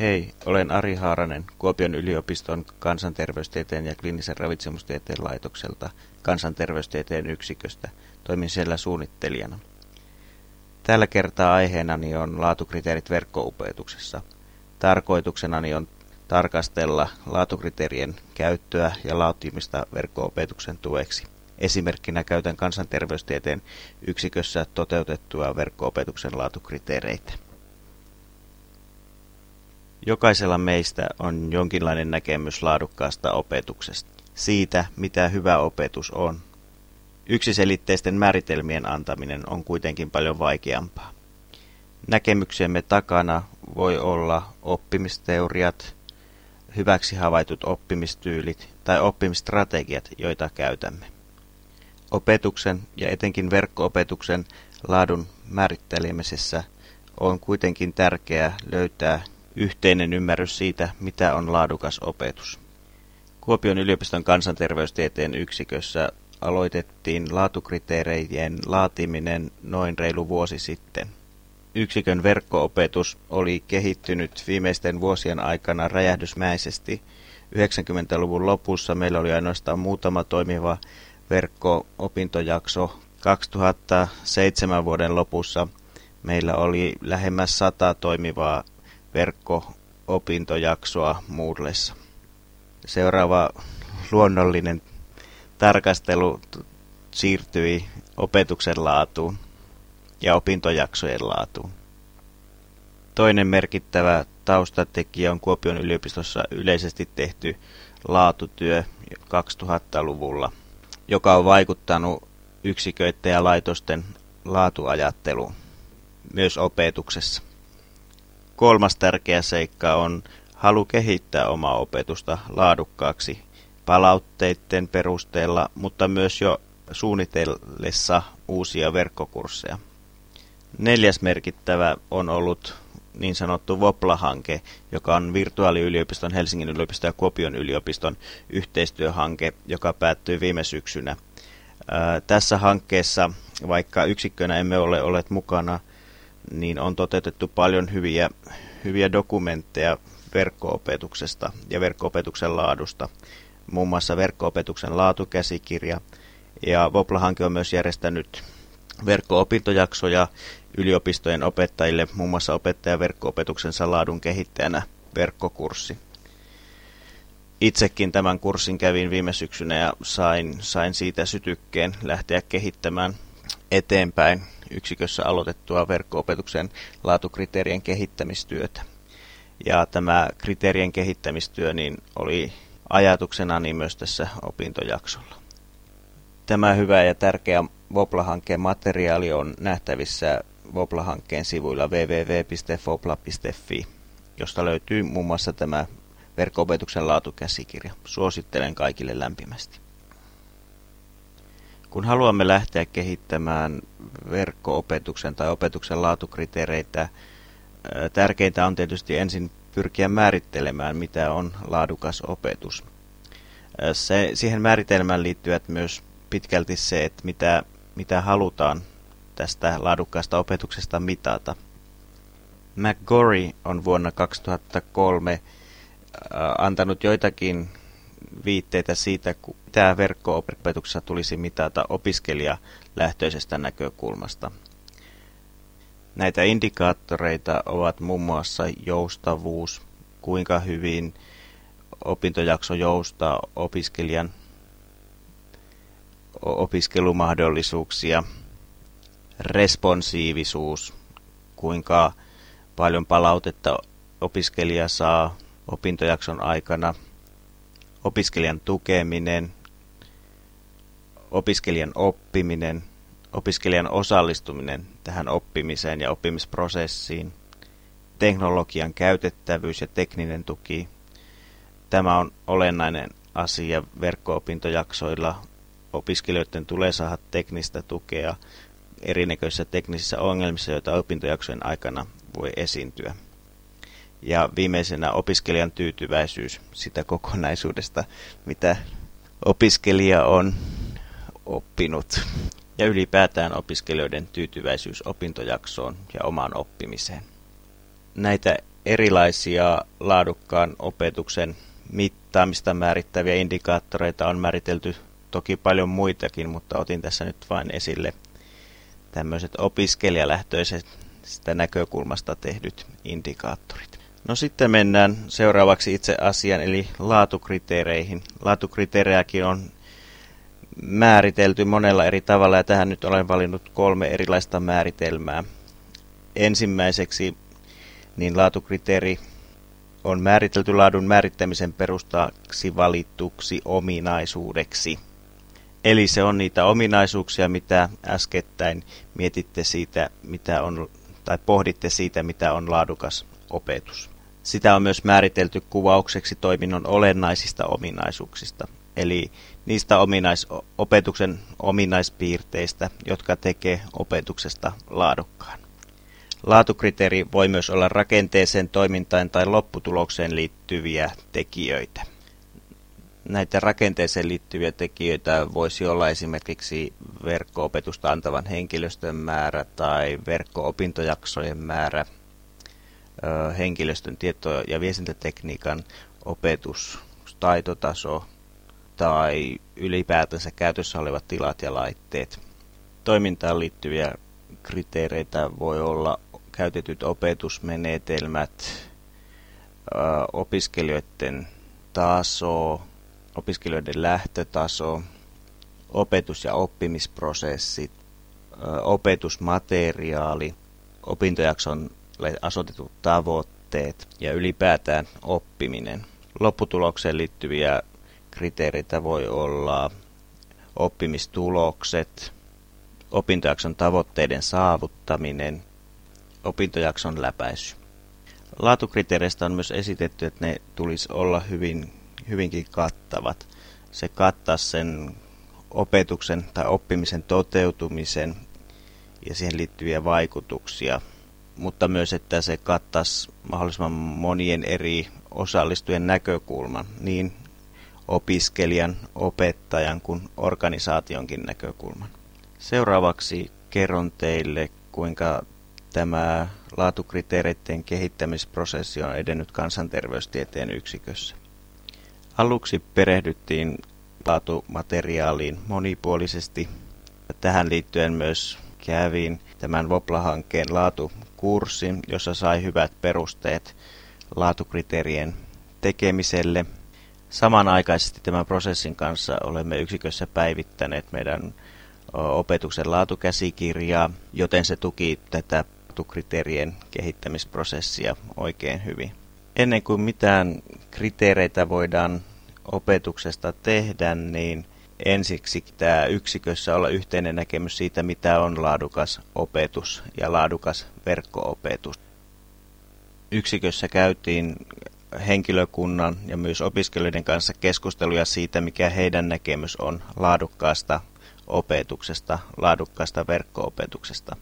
Hei, olen Ari Haaranen Kuopion yliopiston kansanterveystieteen ja kliinisen ravitsemustieteen laitokselta kansanterveystieteen yksiköstä. Toimin siellä suunnittelijana. Tällä kertaa aiheenani on laatukriteerit verkkoupetuksessa. Tarkoituksenani on tarkastella laatukriteerien käyttöä ja laatimista verkkoopetuksen tueksi. Esimerkkinä käytän kansanterveystieteen yksikössä toteutettua verkkoopetuksen laatukriteereitä. Jokaisella meistä on jonkinlainen näkemys laadukkaasta opetuksesta, siitä mitä hyvä opetus on. Yksiselitteisten määritelmien antaminen on kuitenkin paljon vaikeampaa. Näkemyksemme takana voi olla oppimisteoriat, hyväksi havaitut oppimistyylit tai oppimisstrategiat, joita käytämme. Opetuksen ja etenkin verkkoopetuksen laadun määrittelemisessä on kuitenkin tärkeää löytää yhteinen ymmärrys siitä, mitä on laadukas opetus. Kuopion yliopiston kansanterveystieteen yksikössä aloitettiin laatukriteereiden laatiminen noin reilu vuosi sitten. Yksikön verkkoopetus oli kehittynyt viimeisten vuosien aikana räjähdysmäisesti. 90-luvun lopussa meillä oli ainoastaan muutama toimiva verkko-opintojakso. 2007 vuoden lopussa meillä oli lähemmäs sata toimivaa verkko-opintojaksoa Moodlessa. Seuraava luonnollinen tarkastelu siirtyi opetuksen laatuun ja opintojaksojen laatuun. Toinen merkittävä taustatekijä on Kuopion yliopistossa yleisesti tehty laatutyö 2000-luvulla, joka on vaikuttanut yksiköiden ja laitosten laatuajatteluun myös opetuksessa. Kolmas tärkeä seikka on halu kehittää omaa opetusta laadukkaaksi palautteiden perusteella, mutta myös jo suunnitellessa uusia verkkokursseja. Neljäs merkittävä on ollut niin sanottu VOPLA-hanke, joka on virtuaaliyliopiston, Helsingin yliopiston ja Kuopion yliopiston yhteistyöhanke, joka päättyi viime syksynä. Ää, tässä hankkeessa, vaikka yksikkönä emme ole olleet mukana, niin on toteutettu paljon hyviä, hyviä dokumentteja verkkoopetuksesta ja verkkoopetuksen laadusta. Muun muassa verkkoopetuksen laatukäsikirja ja Vopla-hanke on myös järjestänyt verkko-opintojaksoja yliopistojen opettajille, muun muassa opettajan verkkoopetuksensa laadun kehittäjänä verkkokurssi. Itsekin tämän kurssin kävin viime syksynä ja sain, sain siitä sytykkeen lähteä kehittämään eteenpäin yksikössä aloitettua verkko-opetuksen laatukriteerien kehittämistyötä. Ja tämä kriteerien kehittämistyö niin oli ajatuksena niin myös tässä opintojaksolla. Tämä hyvä ja tärkeä Vopla-hankkeen materiaali on nähtävissä Vopla-hankkeen sivuilla www.vopla.fi, josta löytyy muun muassa tämä verkko-opetuksen laatukäsikirja. Suosittelen kaikille lämpimästi. Kun haluamme lähteä kehittämään verkko-opetuksen tai opetuksen laatukriteereitä, tärkeintä on tietysti ensin pyrkiä määrittelemään, mitä on laadukas opetus. Se, siihen määritelmään liittyvät myös pitkälti se, että mitä, mitä halutaan tästä laadukkaasta opetuksesta mitata. McGorry on vuonna 2003 antanut joitakin viitteitä siitä, mitä verkko-opetuksessa tulisi mitata opiskelijalähtöisestä näkökulmasta. Näitä indikaattoreita ovat muun muassa joustavuus, kuinka hyvin opintojakso joustaa opiskelijan opiskelumahdollisuuksia, responsiivisuus, kuinka paljon palautetta opiskelija saa opintojakson aikana – opiskelijan tukeminen, opiskelijan oppiminen, opiskelijan osallistuminen tähän oppimiseen ja oppimisprosessiin, teknologian käytettävyys ja tekninen tuki. Tämä on olennainen asia verkko-opintojaksoilla. Opiskelijoiden tulee saada teknistä tukea erinäköisissä teknisissä ongelmissa, joita opintojaksojen aikana voi esiintyä. Ja viimeisenä opiskelijan tyytyväisyys sitä kokonaisuudesta, mitä opiskelija on oppinut. Ja ylipäätään opiskelijoiden tyytyväisyys opintojaksoon ja omaan oppimiseen. Näitä erilaisia laadukkaan opetuksen mittaamista määrittäviä indikaattoreita on määritelty toki paljon muitakin, mutta otin tässä nyt vain esille tämmöiset opiskelijalähtöiset sitä näkökulmasta tehdyt indikaattorit. No sitten mennään seuraavaksi itse asian eli laatukriteereihin. Laatukriteerejäkin on määritelty monella eri tavalla ja tähän nyt olen valinnut kolme erilaista määritelmää. Ensimmäiseksi niin laatukriteeri on määritelty laadun määrittämisen perustaksi valituksi ominaisuudeksi. Eli se on niitä ominaisuuksia, mitä äskettäin mietitte siitä, mitä on, tai pohditte siitä, mitä on laadukas opetus. Sitä on myös määritelty kuvaukseksi toiminnon olennaisista ominaisuuksista, eli niistä ominais, opetuksen ominaispiirteistä, jotka tekee opetuksesta laadukkaan. Laatukriteeri voi myös olla rakenteeseen, toimintaan tai lopputulokseen liittyviä tekijöitä. Näitä rakenteeseen liittyviä tekijöitä voisi olla esimerkiksi verkko-opetusta antavan henkilöstön määrä tai verkko-opintojaksojen määrä, henkilöstön tieto- ja viestintätekniikan opetus, taitotaso tai ylipäätänsä käytössä olevat tilat ja laitteet. Toimintaan liittyviä kriteereitä voi olla käytetyt opetusmenetelmät, opiskelijoiden taso, opiskelijoiden lähtötaso, opetus- ja oppimisprosessit, opetusmateriaali, opintojakson asetetut tavoitteet ja ylipäätään oppiminen. Lopputulokseen liittyviä kriteereitä voi olla oppimistulokset, opintojakson tavoitteiden saavuttaminen, opintojakson läpäisy. Laatukriteereistä on myös esitetty, että ne tulisi olla hyvin, hyvinkin kattavat. Se kattaa sen opetuksen tai oppimisen toteutumisen ja siihen liittyviä vaikutuksia, mutta myös, että se kattaisi mahdollisimman monien eri osallistujien näkökulman, niin opiskelijan, opettajan kuin organisaationkin näkökulman. Seuraavaksi kerron teille, kuinka tämä laatukriteereiden kehittämisprosessi on edennyt kansanterveystieteen yksikössä. Aluksi perehdyttiin laatumateriaaliin monipuolisesti. Tähän liittyen myös kävin tämän Vopla-hankkeen laatukurssin, jossa sai hyvät perusteet laatukriteerien tekemiselle. Samanaikaisesti tämän prosessin kanssa olemme yksikössä päivittäneet meidän opetuksen laatukäsikirjaa, joten se tuki tätä laatukriteerien kehittämisprosessia oikein hyvin. Ennen kuin mitään kriteereitä voidaan opetuksesta tehdä, niin ensiksi tämä yksikössä olla yhteinen näkemys siitä, mitä on laadukas opetus ja laadukas verkkoopetus. Yksikössä käytiin henkilökunnan ja myös opiskelijoiden kanssa keskusteluja siitä, mikä heidän näkemys on laadukkaasta opetuksesta, laadukkaasta verkkoopetuksesta.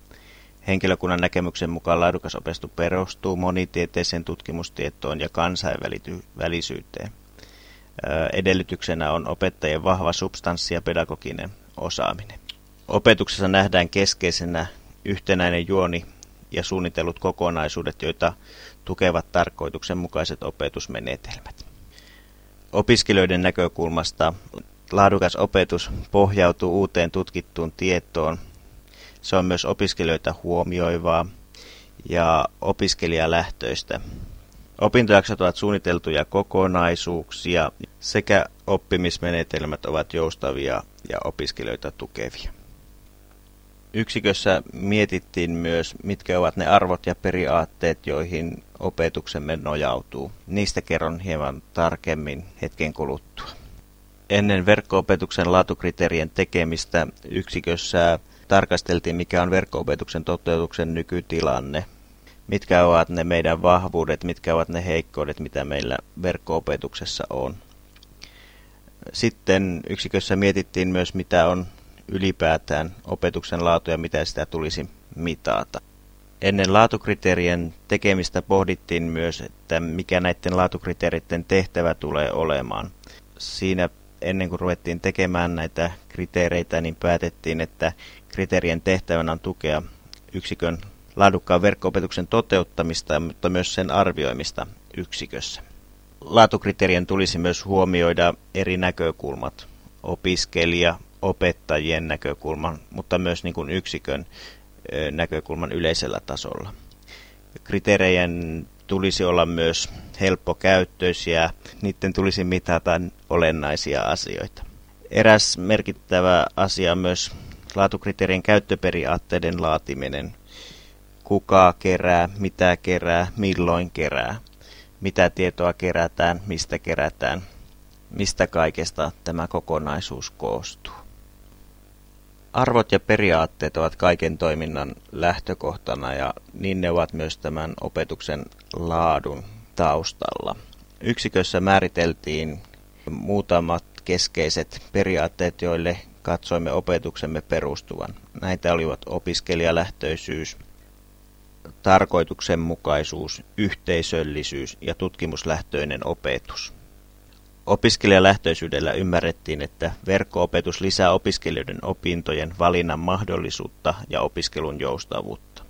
Henkilökunnan näkemyksen mukaan laadukas opetus perustuu monitieteiseen tutkimustietoon ja kansainvälisyyteen. Edellytyksenä on opettajien vahva substanssi ja pedagoginen osaaminen. Opetuksessa nähdään keskeisenä yhtenäinen juoni ja suunnitellut kokonaisuudet, joita tukevat tarkoituksenmukaiset opetusmenetelmät. Opiskelijoiden näkökulmasta laadukas opetus pohjautuu uuteen tutkittuun tietoon. Se on myös opiskelijoita huomioivaa ja opiskelijalähtöistä. Opintojaksot ovat suunniteltuja kokonaisuuksia sekä oppimismenetelmät ovat joustavia ja opiskelijoita tukevia. Yksikössä mietittiin myös, mitkä ovat ne arvot ja periaatteet, joihin opetuksemme nojautuu. Niistä kerron hieman tarkemmin hetken kuluttua. Ennen verkkoopetuksen laatukriteerien tekemistä yksikössä tarkasteltiin, mikä on verkkoopetuksen toteutuksen nykytilanne, mitkä ovat ne meidän vahvuudet, mitkä ovat ne heikkoudet, mitä meillä verkkoopetuksessa on. Sitten yksikössä mietittiin myös, mitä on ylipäätään opetuksen laatu ja mitä sitä tulisi mitata. Ennen laatukriteerien tekemistä pohdittiin myös, että mikä näiden laatukriteereiden tehtävä tulee olemaan. Siinä ennen kuin ruvettiin tekemään näitä kriteereitä, niin päätettiin, että kriteerien tehtävänä on tukea yksikön laadukkaan verkko-opetuksen toteuttamista, mutta myös sen arvioimista yksikössä. Laatukriteerien tulisi myös huomioida eri näkökulmat, opiskelija, opettajien näkökulman, mutta myös niin kuin yksikön näkökulman yleisellä tasolla. Kriteerejen tulisi olla myös helppokäyttöisiä, niiden tulisi mitata olennaisia asioita. Eräs merkittävä asia on myös laatukriteerien käyttöperiaatteiden laatiminen. Kuka kerää, mitä kerää, milloin kerää, mitä tietoa kerätään, mistä kerätään, mistä kaikesta tämä kokonaisuus koostuu. Arvot ja periaatteet ovat kaiken toiminnan lähtökohtana ja niin ne ovat myös tämän opetuksen laadun taustalla. Yksikössä määriteltiin muutamat keskeiset periaatteet, joille katsoimme opetuksemme perustuvan. Näitä olivat opiskelijalähtöisyys, tarkoituksenmukaisuus, yhteisöllisyys ja tutkimuslähtöinen opetus. Opiskelijalähtöisyydellä ymmärrettiin, että verkko-opetus lisää opiskelijoiden opintojen valinnan mahdollisuutta ja opiskelun joustavuutta.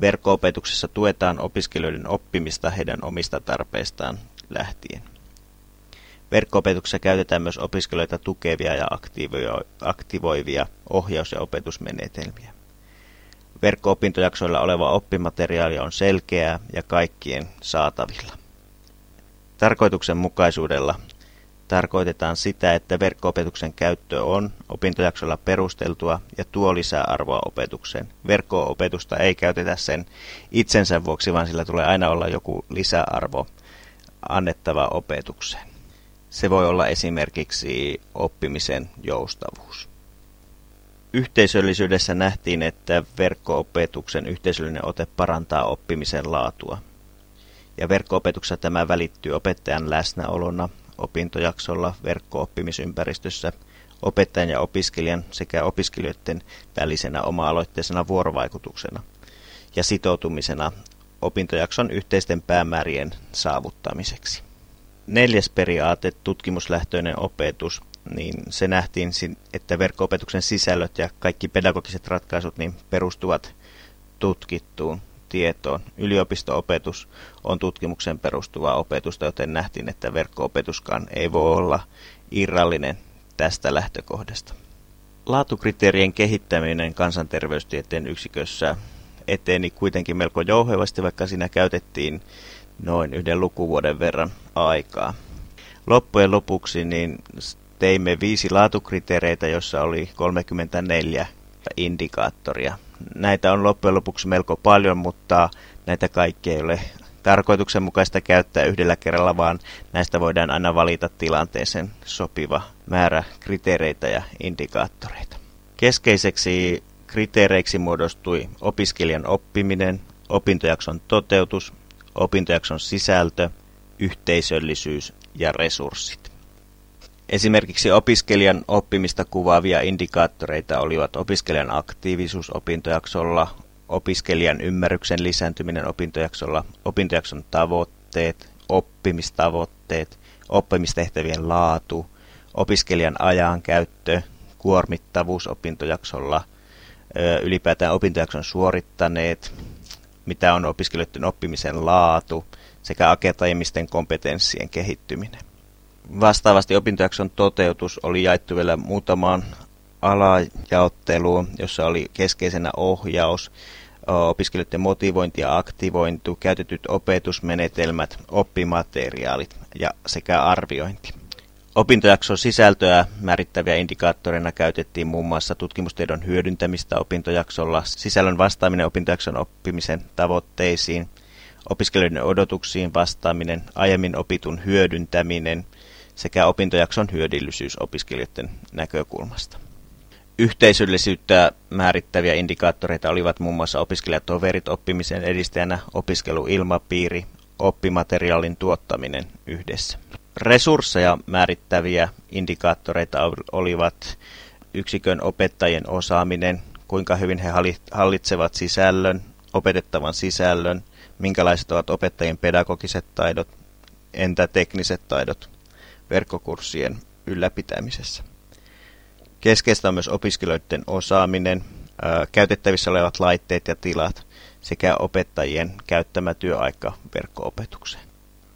Verkko-opetuksessa tuetaan opiskelijoiden oppimista heidän omista tarpeistaan lähtien. Verkko-opetuksessa käytetään myös opiskelijoita tukevia ja aktivoivia ohjaus- ja opetusmenetelmiä. Verkko-opintojaksoilla oleva oppimateriaali on selkeää ja kaikkien saatavilla. Tarkoituksenmukaisuudella tarkoitetaan sitä, että verkko-opetuksen käyttö on opintojaksolla perusteltua ja tuo lisää arvoa opetukseen. Verkko-opetusta ei käytetä sen itsensä vuoksi, vaan sillä tulee aina olla joku lisäarvo annettava opetukseen. Se voi olla esimerkiksi oppimisen joustavuus. Yhteisöllisyydessä nähtiin, että verkko-opetuksen yhteisöllinen ote parantaa oppimisen laatua ja verkko-opetuksessa tämä välittyy opettajan läsnäolona opintojaksolla verkko-oppimisympäristössä, opettajan ja opiskelijan sekä opiskelijoiden välisenä oma-aloitteisena vuorovaikutuksena ja sitoutumisena opintojakson yhteisten päämäärien saavuttamiseksi. Neljäs periaate, tutkimuslähtöinen opetus, niin se nähtiin, että verkko-opetuksen sisällöt ja kaikki pedagogiset ratkaisut niin perustuvat tutkittuun tietoon. Yliopisto-opetus on tutkimuksen perustuvaa opetusta, joten nähtiin, että verkko-opetuskaan ei voi olla irrallinen tästä lähtökohdasta. Laatukriteerien kehittäminen kansanterveystieteen yksikössä eteni kuitenkin melko jouhevasti, vaikka siinä käytettiin noin yhden lukuvuoden verran aikaa. Loppujen lopuksi niin teimme viisi laatukriteereitä, jossa oli 34 indikaattoria näitä on loppujen lopuksi melko paljon, mutta näitä kaikki ei ole tarkoituksenmukaista käyttää yhdellä kerralla, vaan näistä voidaan aina valita tilanteeseen sopiva määrä kriteereitä ja indikaattoreita. Keskeiseksi kriteereiksi muodostui opiskelijan oppiminen, opintojakson toteutus, opintojakson sisältö, yhteisöllisyys ja resurssit. Esimerkiksi opiskelijan oppimista kuvaavia indikaattoreita olivat opiskelijan aktiivisuus opintojaksolla, opiskelijan ymmärryksen lisääntyminen opintojaksolla, opintojakson tavoitteet, oppimistavoitteet, oppimistehtävien laatu, opiskelijan ajankäyttö, kuormittavuus opintojaksolla, ylipäätään opintojakson suorittaneet, mitä on opiskelijoiden oppimisen laatu sekä akateemisten kompetenssien kehittyminen. Vastaavasti opintojakson toteutus oli jaettu vielä muutamaan alajaotteluun, jossa oli keskeisenä ohjaus, opiskelijoiden motivointi ja aktivointi, käytetyt opetusmenetelmät, oppimateriaalit ja sekä arviointi. Opintojakson sisältöä määrittäviä indikaattoreina käytettiin muun muassa tutkimustiedon hyödyntämistä opintojaksolla, sisällön vastaaminen opintojakson oppimisen tavoitteisiin, opiskelijoiden odotuksiin vastaaminen, aiemmin opitun hyödyntäminen – sekä opintojakson hyödyllisyys opiskelijoiden näkökulmasta. Yhteisöllisyyttä määrittäviä indikaattoreita olivat muun muassa opiskelijatoverit oppimisen edistäjänä, opiskeluilmapiiri, oppimateriaalin tuottaminen yhdessä. Resursseja määrittäviä indikaattoreita olivat yksikön opettajien osaaminen, kuinka hyvin he hallitsevat sisällön, opetettavan sisällön, minkälaiset ovat opettajien pedagogiset taidot, entä tekniset taidot, verkkokurssien ylläpitämisessä. Keskeistä on myös opiskelijoiden osaaminen, käytettävissä olevat laitteet ja tilat sekä opettajien käyttämä työaika verkko-opetukseen.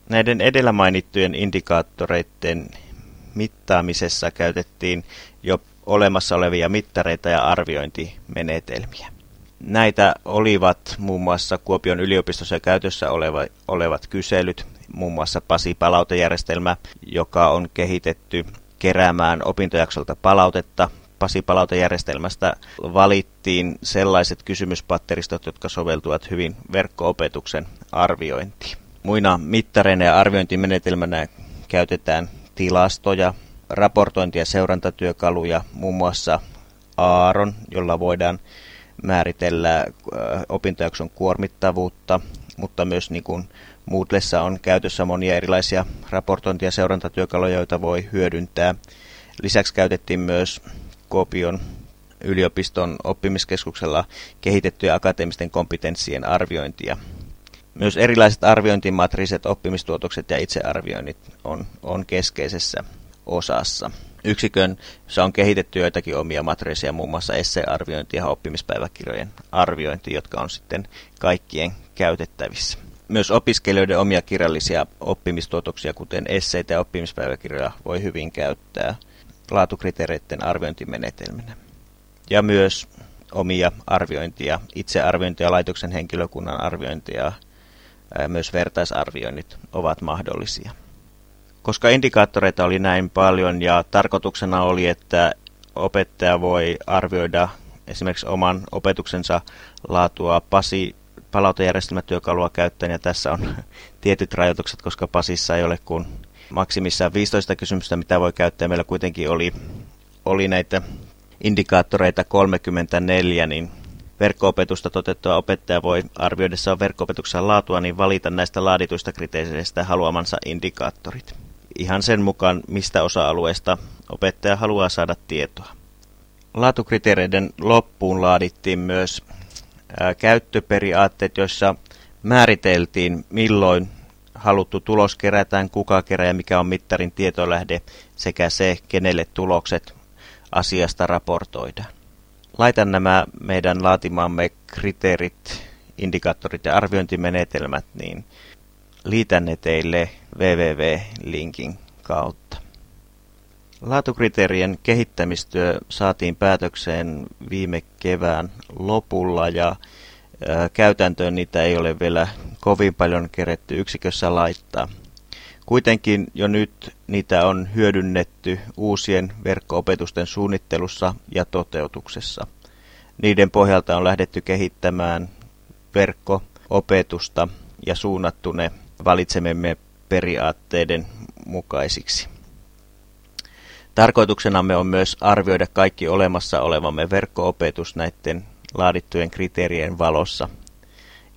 Näiden edellä mainittujen indikaattoreiden mittaamisessa käytettiin jo olemassa olevia mittareita ja arviointimenetelmiä. Näitä olivat muun muassa Kuopion yliopistossa käytössä oleva, olevat kyselyt, muun muassa PASI-palautejärjestelmä, joka on kehitetty keräämään opintojaksolta palautetta. PASI-palautejärjestelmästä valittiin sellaiset kysymyspatteristot, jotka soveltuvat hyvin verkko-opetuksen arviointiin. Muina mittareina ja arviointimenetelmänä käytetään tilastoja, raportointi- ja seurantatyökaluja, muun muassa Aaron, jolla voidaan määritellä opintojakson kuormittavuutta, mutta myös niin kuin Moodlessa on käytössä monia erilaisia raportointi- ja seurantatyökaluja, joita voi hyödyntää. Lisäksi käytettiin myös Kopion yliopiston oppimiskeskuksella kehitettyjä akateemisten kompetenssien arviointia. Myös erilaiset arviointimatriiset, oppimistuotokset ja itsearvioinnit on, on keskeisessä osassa. Yksikön se on kehitetty joitakin omia matriiseja, muun muassa essearviointi ja oppimispäiväkirjojen arviointi, jotka on sitten kaikkien käytettävissä. Myös opiskelijoiden omia kirjallisia oppimistuotoksia, kuten esseitä ja oppimispäiväkirjoja, voi hyvin käyttää laatukriteereiden arviointimenetelminä. Ja myös omia arviointia, itsearviointia, laitoksen henkilökunnan arviointia, myös vertaisarvioinnit ovat mahdollisia. Koska indikaattoreita oli näin paljon ja tarkoituksena oli, että opettaja voi arvioida esimerkiksi oman opetuksensa laatua PASI palautejärjestelmätyökalua käyttäen ja tässä on tietyt rajoitukset, koska PASissa ei ole kuin maksimissaan 15 kysymystä, mitä voi käyttää. Meillä kuitenkin oli, oli näitä indikaattoreita 34, niin verkko-opetusta toteuttava opettaja voi arvioidessaan verkko-opetuksen laatua niin valita näistä laadituista kriteereistä haluamansa indikaattorit. Ihan sen mukaan, mistä osa-alueesta opettaja haluaa saada tietoa. Laatukriteereiden loppuun laadittiin myös käyttöperiaatteet, joissa määriteltiin, milloin haluttu tulos kerätään, kuka kerää ja mikä on mittarin tietolähde sekä se, kenelle tulokset asiasta raportoidaan. Laitan nämä meidän laatimamme kriteerit, indikaattorit ja arviointimenetelmät, niin liitän ne teille www.linkin kautta. Laatukriteerien kehittämistyö saatiin päätökseen viime kevään lopulla ja käytäntöön niitä ei ole vielä kovin paljon keretty yksikössä laittaa. Kuitenkin jo nyt niitä on hyödynnetty uusien verkko-opetusten suunnittelussa ja toteutuksessa. Niiden pohjalta on lähdetty kehittämään verkko-opetusta ja suunnattu ne valitsemiemme periaatteiden mukaisiksi. Tarkoituksenamme on myös arvioida kaikki olemassa olevamme verkko-opetus näiden laadittujen kriteerien valossa,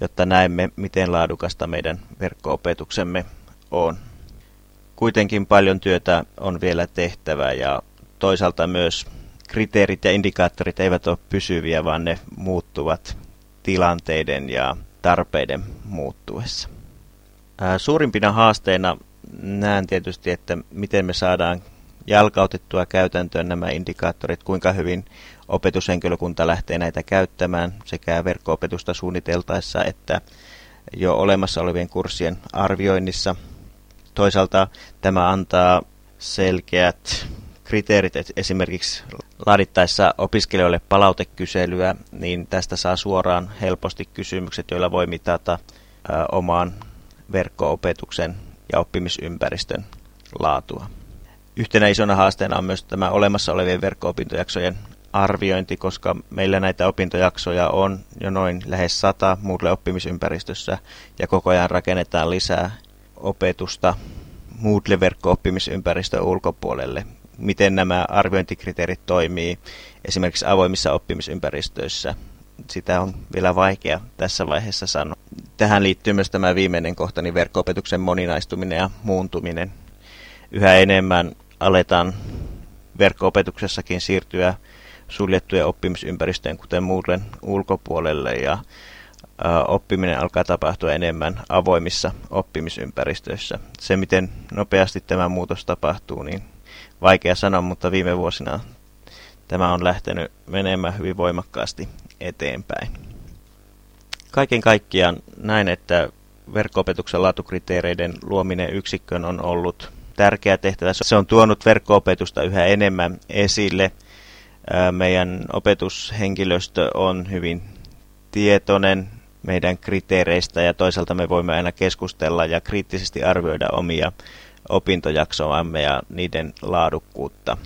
jotta näemme, miten laadukasta meidän verkko-opetuksemme on. Kuitenkin paljon työtä on vielä tehtävä ja toisaalta myös kriteerit ja indikaattorit eivät ole pysyviä, vaan ne muuttuvat tilanteiden ja tarpeiden muuttuessa. Suurimpina haasteina näen tietysti, että miten me saadaan jalkautettua käytäntöön nämä indikaattorit, kuinka hyvin opetushenkilökunta lähtee näitä käyttämään sekä verkko-opetusta suunniteltaessa että jo olemassa olevien kurssien arvioinnissa. Toisaalta tämä antaa selkeät kriteerit esimerkiksi laadittaessa opiskelijoille palautekyselyä, niin tästä saa suoraan helposti kysymykset, joilla voi mitata omaan verkko-opetuksen ja oppimisympäristön laatua. Yhtenä isona haasteena on myös tämä olemassa olevien verkko-opintojaksojen arviointi, koska meillä näitä opintojaksoja on jo noin lähes sata muulle oppimisympäristössä ja koko ajan rakennetaan lisää opetusta Moodle-verkko-oppimisympäristön ulkopuolelle. Miten nämä arviointikriteerit toimii esimerkiksi avoimissa oppimisympäristöissä, sitä on vielä vaikea tässä vaiheessa sanoa. Tähän liittyy myös tämä viimeinen kohta, niin verkko-opetuksen moninaistuminen ja muuntuminen. Yhä enemmän aletaan verkko-opetuksessakin siirtyä suljettujen oppimisympäristöjen, kuten muuten ulkopuolelle, ja oppiminen alkaa tapahtua enemmän avoimissa oppimisympäristöissä. Se, miten nopeasti tämä muutos tapahtuu, niin vaikea sanoa, mutta viime vuosina tämä on lähtenyt menemään hyvin voimakkaasti eteenpäin. Kaiken kaikkiaan näin, että verkko-opetuksen laatukriteereiden luominen yksikköön on ollut tärkeä tehtävä. Se on tuonut verkko-opetusta yhä enemmän esille. Meidän opetushenkilöstö on hyvin tietoinen meidän kriteereistä ja toisaalta me voimme aina keskustella ja kriittisesti arvioida omia opintojaksoamme ja niiden laadukkuutta.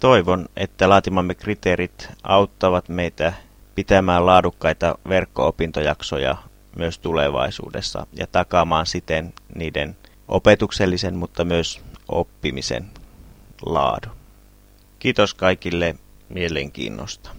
Toivon, että laatimamme kriteerit auttavat meitä pitämään laadukkaita verkko-opintojaksoja myös tulevaisuudessa ja takaamaan siten niiden opetuksellisen, mutta myös oppimisen laadun. Kiitos kaikille mielenkiinnosta.